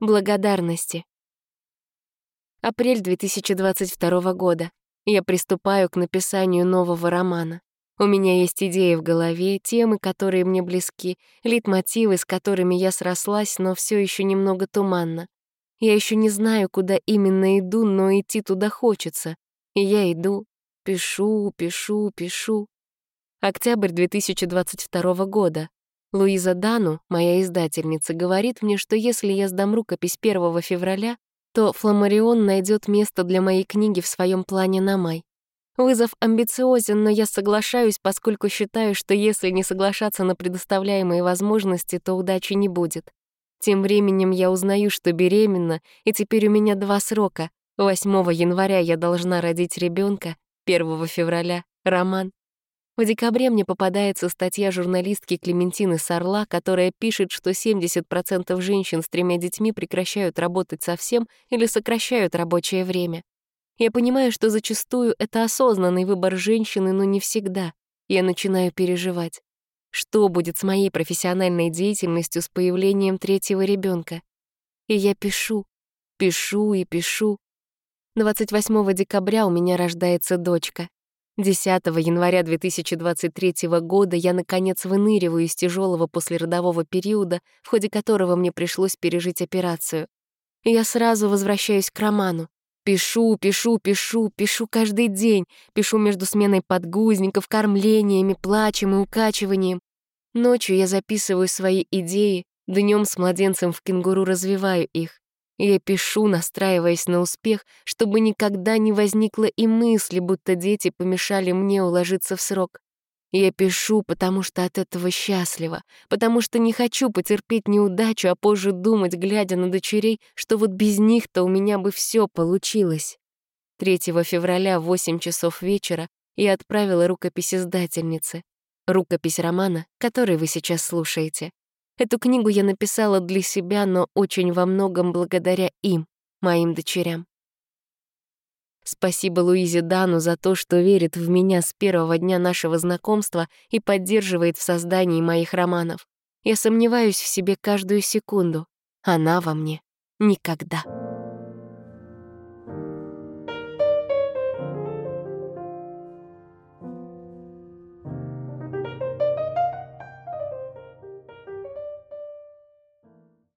благодарности. Апрель 2022 года. Я приступаю к написанию нового романа. У меня есть идеи в голове, темы, которые мне близки, литмотивы, с которыми я срослась, но все еще немного туманно. Я еще не знаю, куда именно иду, но идти туда хочется. И я иду, пишу, пишу, пишу. Октябрь 2022 года. Луиза Дану, моя издательница, говорит мне, что если я сдам рукопись 1 февраля, то Фламарион найдет место для моей книги в своем плане на май. Вызов амбициозен, но я соглашаюсь, поскольку считаю, что если не соглашаться на предоставляемые возможности, то удачи не будет. Тем временем я узнаю, что беременна, и теперь у меня два срока. 8 января я должна родить ребенка, 1 февраля — роман. В декабре мне попадается статья журналистки Клементины Сарла, которая пишет, что 70% женщин с тремя детьми прекращают работать совсем или сокращают рабочее время. Я понимаю, что зачастую это осознанный выбор женщины, но не всегда. Я начинаю переживать. Что будет с моей профессиональной деятельностью с появлением третьего ребенка? И я пишу, пишу и пишу. 28 декабря у меня рождается дочка. 10 января 2023 года я, наконец, выныриваю из тяжелого послеродового периода, в ходе которого мне пришлось пережить операцию. Я сразу возвращаюсь к роману. Пишу, пишу, пишу, пишу каждый день. Пишу между сменой подгузников, кормлениями, плачем и укачиванием. Ночью я записываю свои идеи, днем с младенцем в кенгуру развиваю их. Я пишу, настраиваясь на успех, чтобы никогда не возникло и мысли, будто дети помешали мне уложиться в срок. Я пишу, потому что от этого счастлива, потому что не хочу потерпеть неудачу, а позже думать, глядя на дочерей, что вот без них-то у меня бы все получилось. 3 февраля в 8 часов вечера я отправила рукопись издательнице. Рукопись романа, который вы сейчас слушаете. Эту книгу я написала для себя, но очень во многом благодаря им, моим дочерям. Спасибо Луизе Дану за то, что верит в меня с первого дня нашего знакомства и поддерживает в создании моих романов. Я сомневаюсь в себе каждую секунду. Она во мне никогда.